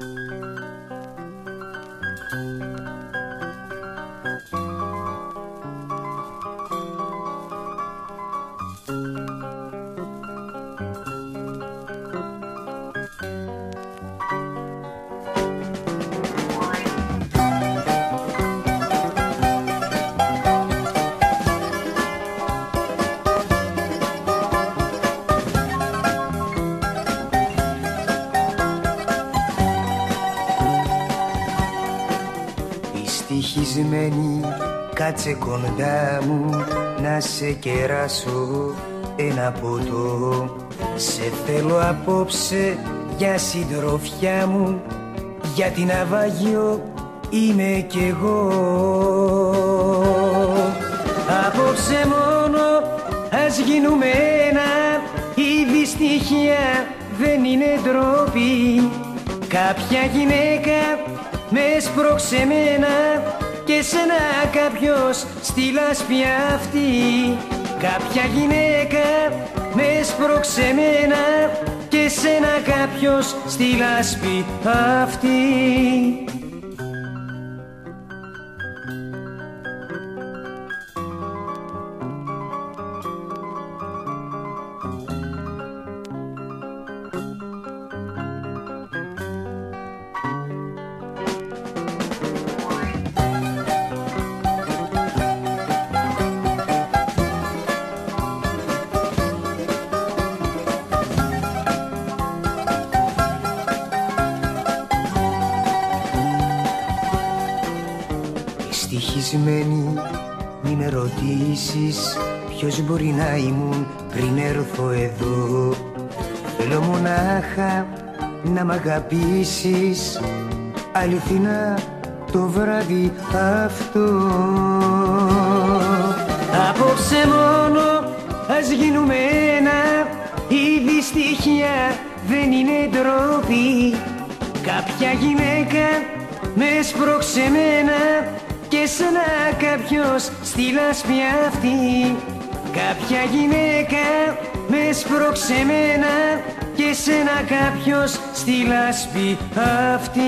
Thank you. Ευτυχισμένη κάτσε κοντά μου να σε κεράσω ένα ποτό. Σε θέλω απόψε για συντροφιά μου για την Αβαγιο είμαι κι εγώ. Απόψε μόνο ας γίνουμε ένα η δυστυχία δεν είναι ντροπή. Κάποια γυναίκα με σπρώξε μένα και σένα κάποιος στη λάσπη αυτή. Κάποια γυναίκα με σπρώξε μένα και σένα κάποιος στη λάσπη αυτή Ευτυχισμένη μη με ρωτήσεις Ποιος μπορεί να ήμουν πριν έρθω εδώ. Θέλω μονάχα να μ' αγαπήσεις Αληθινά το βράδυ αυτό. Απόψε μόνο ας γίνουμε ένα Η δυστυχία δεν είναι ντροπή. Κάποια γυναίκα με σπρώξε μένα και σένα κάποιος στη λάσπη αυτή. Κάποια γυναίκα με σπρώξε μένα. Και σένα κάποιος στη λάσπη αυτή